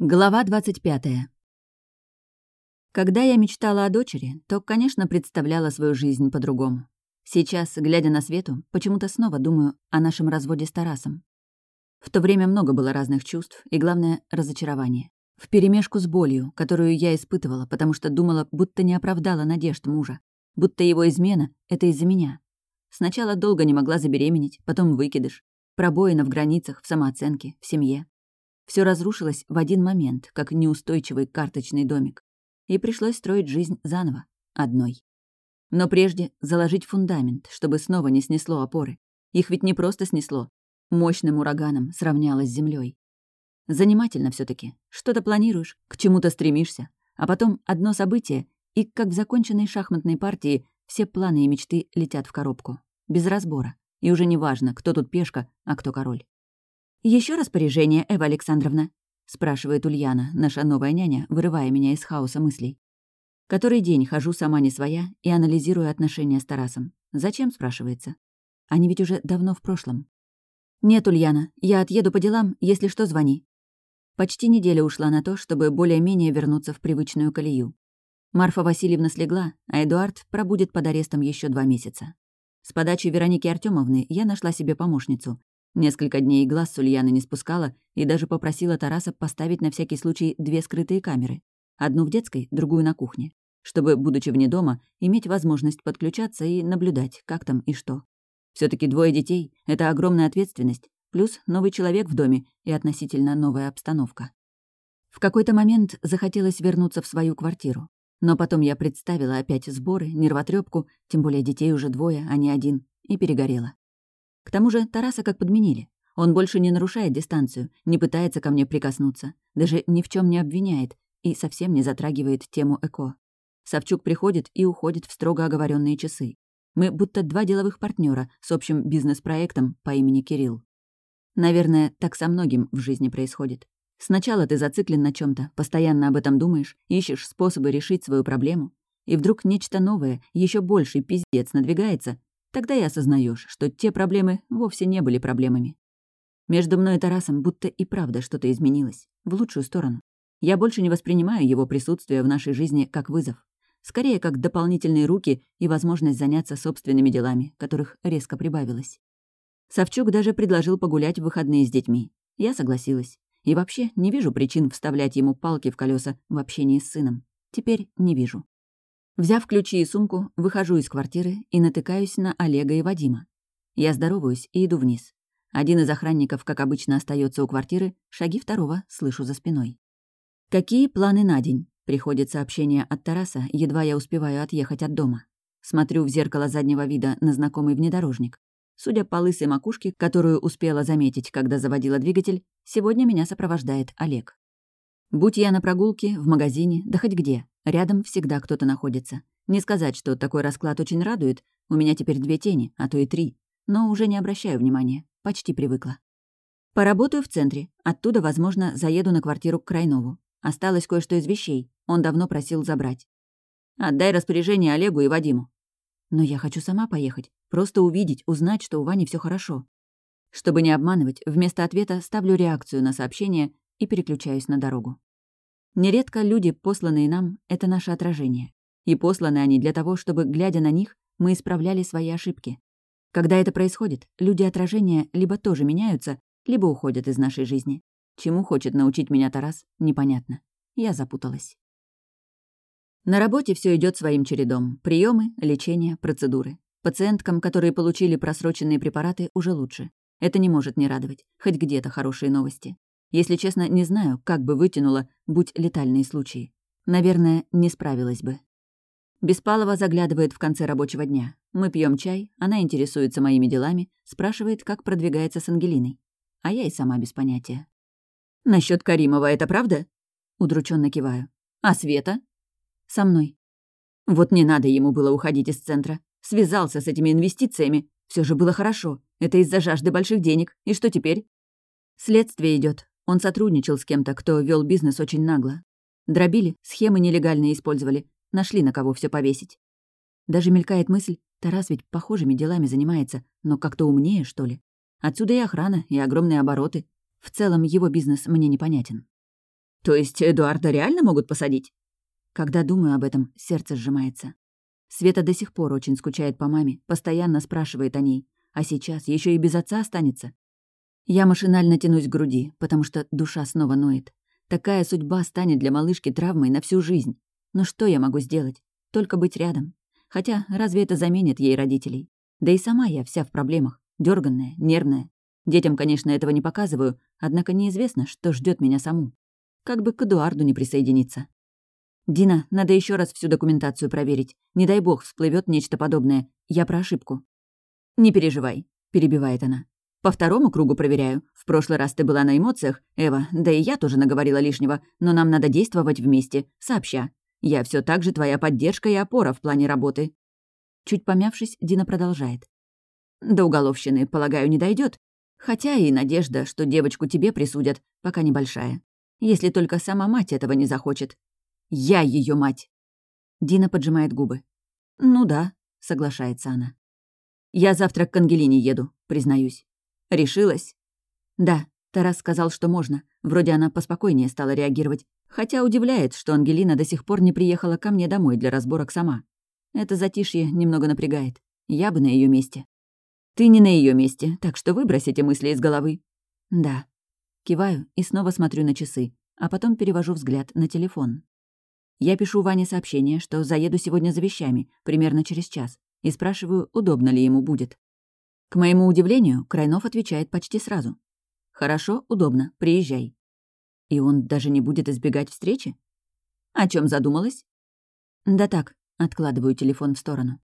Глава 25. Когда я мечтала о дочери, то, конечно, представляла свою жизнь по-другому. Сейчас, глядя на Свету, почему-то снова думаю о нашем разводе с Тарасом. В то время много было разных чувств и, главное, разочарование. Вперемешку с болью, которую я испытывала, потому что думала, будто не оправдала надежд мужа, будто его измена — это из-за меня. Сначала долго не могла забеременеть, потом выкидыш, пробоина в границах, в самооценке, в семье. Все разрушилось в один момент, как неустойчивый карточный домик. И пришлось строить жизнь заново, одной. Но прежде заложить фундамент, чтобы снова не снесло опоры. Их ведь не просто снесло. Мощным ураганом сравнялось с землей. Занимательно все таки Что-то планируешь, к чему-то стремишься, а потом одно событие, и, как в законченной шахматной партии, все планы и мечты летят в коробку. Без разбора. И уже не важно, кто тут пешка, а кто король. Еще распоряжение, Эва Александровна?» — спрашивает Ульяна, наша новая няня, вырывая меня из хаоса мыслей. Который день хожу сама не своя и анализирую отношения с Тарасом. «Зачем?» — спрашивается. Они ведь уже давно в прошлом. «Нет, Ульяна, я отъеду по делам, если что, звони». Почти неделя ушла на то, чтобы более-менее вернуться в привычную колею. Марфа Васильевна слегла, а Эдуард пробудет под арестом еще два месяца. С подачи Вероники Артемовны я нашла себе помощницу, Несколько дней глаз с Ульяны не спускала и даже попросила Тараса поставить на всякий случай две скрытые камеры. Одну в детской, другую на кухне. Чтобы, будучи вне дома, иметь возможность подключаться и наблюдать, как там и что. все таки двое детей — это огромная ответственность, плюс новый человек в доме и относительно новая обстановка. В какой-то момент захотелось вернуться в свою квартиру. Но потом я представила опять сборы, нервотрепку, тем более детей уже двое, а не один, и перегорела. К тому же Тараса как подменили. Он больше не нарушает дистанцию, не пытается ко мне прикоснуться, даже ни в чем не обвиняет и совсем не затрагивает тему ЭКО. Савчук приходит и уходит в строго оговоренные часы. Мы будто два деловых партнера с общим бизнес-проектом по имени Кирилл. Наверное, так со многим в жизни происходит. Сначала ты зациклен на чем то постоянно об этом думаешь, ищешь способы решить свою проблему, и вдруг нечто новое, еще больший пиздец надвигается, Тогда и осознаешь, что те проблемы вовсе не были проблемами. Между мной и Тарасом будто и правда что-то изменилось. В лучшую сторону. Я больше не воспринимаю его присутствие в нашей жизни как вызов. Скорее, как дополнительные руки и возможность заняться собственными делами, которых резко прибавилось. Савчук даже предложил погулять в выходные с детьми. Я согласилась. И вообще не вижу причин вставлять ему палки в колеса в общении с сыном. Теперь не вижу. Взяв ключи и сумку, выхожу из квартиры и натыкаюсь на Олега и Вадима. Я здороваюсь и иду вниз. Один из охранников, как обычно, остается у квартиры, шаги второго слышу за спиной. «Какие планы на день?» — приходит сообщение от Тараса, едва я успеваю отъехать от дома. Смотрю в зеркало заднего вида на знакомый внедорожник. Судя по лысой макушке, которую успела заметить, когда заводила двигатель, сегодня меня сопровождает Олег. Будь я на прогулке, в магазине, да хоть где, рядом всегда кто-то находится. Не сказать, что такой расклад очень радует, у меня теперь две тени, а то и три, но уже не обращаю внимания, почти привыкла. Поработаю в центре, оттуда, возможно, заеду на квартиру к Крайнову. Осталось кое-что из вещей, он давно просил забрать. Отдай распоряжение Олегу и Вадиму. Но я хочу сама поехать, просто увидеть, узнать, что у Вани все хорошо. Чтобы не обманывать, вместо ответа ставлю реакцию на сообщение и переключаюсь на дорогу. Нередко люди, посланные нам, — это наше отражение. И посланы они для того, чтобы, глядя на них, мы исправляли свои ошибки. Когда это происходит, люди отражения либо тоже меняются, либо уходят из нашей жизни. Чему хочет научить меня Тарас, непонятно. Я запуталась. На работе все идет своим чередом. Приемы, лечение, процедуры. Пациенткам, которые получили просроченные препараты, уже лучше. Это не может не радовать. Хоть где-то хорошие новости. Если честно, не знаю, как бы вытянула, будь летальные случаи. Наверное, не справилась бы. Беспалова заглядывает в конце рабочего дня. Мы пьем чай, она интересуется моими делами, спрашивает, как продвигается с Ангелиной. А я и сама без понятия. Насчет Каримова это правда?» Удрученно киваю. «А Света?» «Со мной». Вот не надо ему было уходить из центра. Связался с этими инвестициями. Все же было хорошо. Это из-за жажды больших денег. И что теперь? Следствие идет. Он сотрудничал с кем-то, кто вел бизнес очень нагло. Дробили, схемы нелегальные использовали, нашли на кого все повесить. Даже мелькает мысль, Тарас ведь похожими делами занимается, но как-то умнее, что ли. Отсюда и охрана, и огромные обороты. В целом его бизнес мне непонятен. То есть Эдуарда реально могут посадить? Когда думаю об этом, сердце сжимается. Света до сих пор очень скучает по маме, постоянно спрашивает о ней. А сейчас еще и без отца останется. Я машинально тянусь к груди, потому что душа снова ноет. Такая судьба станет для малышки травмой на всю жизнь. Но что я могу сделать? Только быть рядом. Хотя разве это заменит ей родителей? Да и сама я вся в проблемах. дерганная, нервная. Детям, конечно, этого не показываю, однако неизвестно, что ждет меня саму. Как бы к Эдуарду не присоединиться. «Дина, надо еще раз всю документацию проверить. Не дай бог всплывет нечто подобное. Я про ошибку». «Не переживай», — перебивает она. По второму кругу проверяю. В прошлый раз ты была на эмоциях, Эва, да и я тоже наговорила лишнего, но нам надо действовать вместе, сообща. Я все так же твоя поддержка и опора в плане работы». Чуть помявшись, Дина продолжает. «До уголовщины, полагаю, не дойдет. Хотя и надежда, что девочку тебе присудят, пока небольшая. Если только сама мать этого не захочет. Я ее мать!» Дина поджимает губы. «Ну да», — соглашается она. «Я завтра к Ангелине еду, признаюсь. Решилась? Да, Тарас сказал, что можно. Вроде она поспокойнее стала реагировать. Хотя удивляет, что Ангелина до сих пор не приехала ко мне домой для разборок сама. Это затишье немного напрягает. Я бы на ее месте. Ты не на ее месте, так что выбрось эти мысли из головы. Да. Киваю и снова смотрю на часы, а потом перевожу взгляд на телефон. Я пишу Ване сообщение, что заеду сегодня за вещами, примерно через час, и спрашиваю, удобно ли ему будет. К моему удивлению, Крайнов отвечает почти сразу. «Хорошо, удобно, приезжай». И он даже не будет избегать встречи? О чем задумалась? Да так, откладываю телефон в сторону.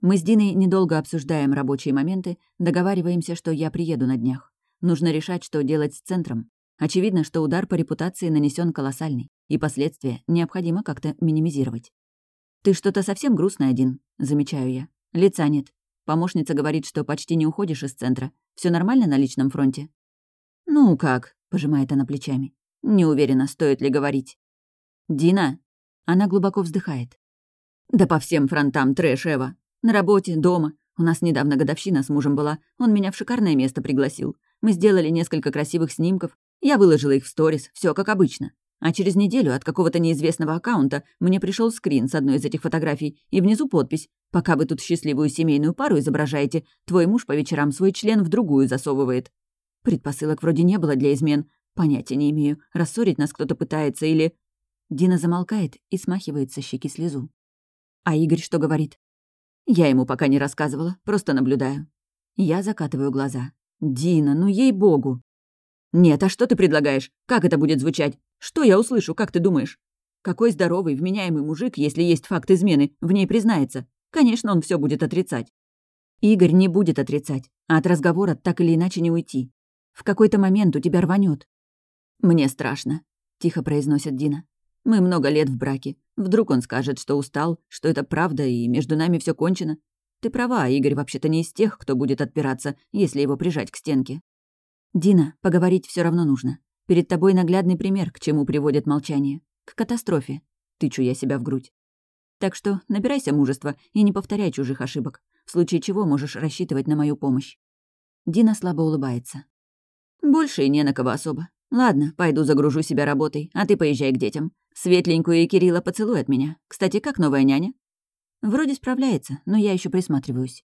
Мы с Диной недолго обсуждаем рабочие моменты, договариваемся, что я приеду на днях. Нужно решать, что делать с центром. Очевидно, что удар по репутации нанесен колоссальный, и последствия необходимо как-то минимизировать. «Ты что-то совсем грустный один», — замечаю я. «Лица нет. Помощница говорит, что почти не уходишь из центра. Все нормально на личном фронте?» «Ну как?» — пожимает она плечами. «Не уверена, стоит ли говорить». «Дина?» Она глубоко вздыхает. «Да по всем фронтам трэш, Эва. На работе, дома. У нас недавно годовщина с мужем была. Он меня в шикарное место пригласил. Мы сделали несколько красивых снимков. Я выложила их в сторис, все как обычно. А через неделю от какого-то неизвестного аккаунта мне пришел скрин с одной из этих фотографий, и внизу подпись «Пока вы тут счастливую семейную пару изображаете, твой муж по вечерам свой член в другую засовывает». Предпосылок вроде не было для измен. Понятия не имею, рассорить нас кто-то пытается или... Дина замолкает и смахивает со щеки слезу. А Игорь что говорит? Я ему пока не рассказывала, просто наблюдаю. Я закатываю глаза. «Дина, ну ей-богу!» «Нет, а что ты предлагаешь? Как это будет звучать? Что я услышу, как ты думаешь? Какой здоровый, вменяемый мужик, если есть факт измены, в ней признается? Конечно, он все будет отрицать. Игорь не будет отрицать, а от разговора так или иначе не уйти. В какой-то момент у тебя рванет. «Мне страшно», — тихо произносит Дина. «Мы много лет в браке. Вдруг он скажет, что устал, что это правда, и между нами все кончено. Ты права, Игорь вообще-то не из тех, кто будет отпираться, если его прижать к стенке». «Дина, поговорить все равно нужно. Перед тобой наглядный пример, к чему приводит молчание. К катастрофе. Тычу я себя в грудь. Так что набирайся мужества и не повторяй чужих ошибок, в случае чего можешь рассчитывать на мою помощь. Дина слабо улыбается. Больше и не на кого особо. Ладно, пойду загружу себя работой, а ты поезжай к детям. Светленькую и Кирилла поцелуй от меня. Кстати, как новая няня? Вроде справляется, но я еще присматриваюсь.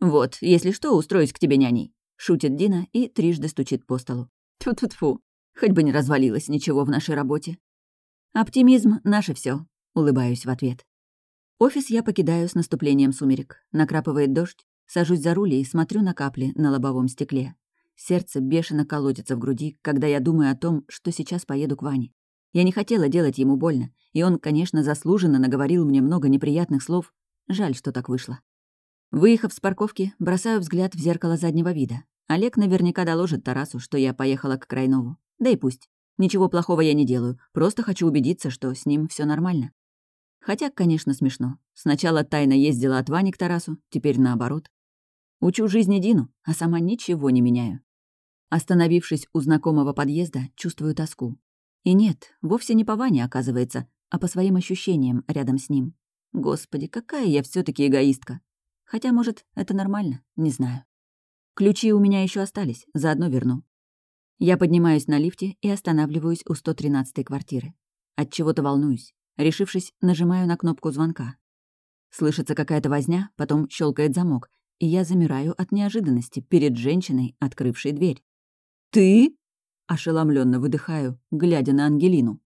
Вот, если что, устроюсь к тебе няней. Шутит Дина и трижды стучит по столу. Тьфу-тьфу-тьфу. Хоть бы не развалилось ничего в нашей работе. Оптимизм — наше все. улыбаюсь в ответ. Офис я покидаю с наступлением сумерек. Накрапывает дождь, сажусь за руль и смотрю на капли на лобовом стекле. Сердце бешено колотится в груди, когда я думаю о том, что сейчас поеду к Ване. Я не хотела делать ему больно, и он, конечно, заслуженно наговорил мне много неприятных слов. Жаль, что так вышло. Выехав с парковки, бросаю взгляд в зеркало заднего вида. Олег наверняка доложит Тарасу, что я поехала к Крайнову. Да и пусть. Ничего плохого я не делаю, просто хочу убедиться, что с ним все нормально. Хотя, конечно, смешно. Сначала тайно ездила от Вани к Тарасу, теперь наоборот. Учу жизни Дину, а сама ничего не меняю. Остановившись у знакомого подъезда, чувствую тоску. И нет, вовсе не по Ване, оказывается, а по своим ощущениям рядом с ним. Господи, какая я все таки эгоистка. Хотя, может, это нормально, не знаю. Ключи у меня еще остались, заодно верну. Я поднимаюсь на лифте и останавливаюсь у 113-й квартиры. От чего то волнуюсь. Решившись, нажимаю на кнопку звонка. Слышится какая-то возня, потом щелкает замок, и я замираю от неожиданности перед женщиной, открывшей дверь. «Ты?» — ошеломленно выдыхаю, глядя на Ангелину.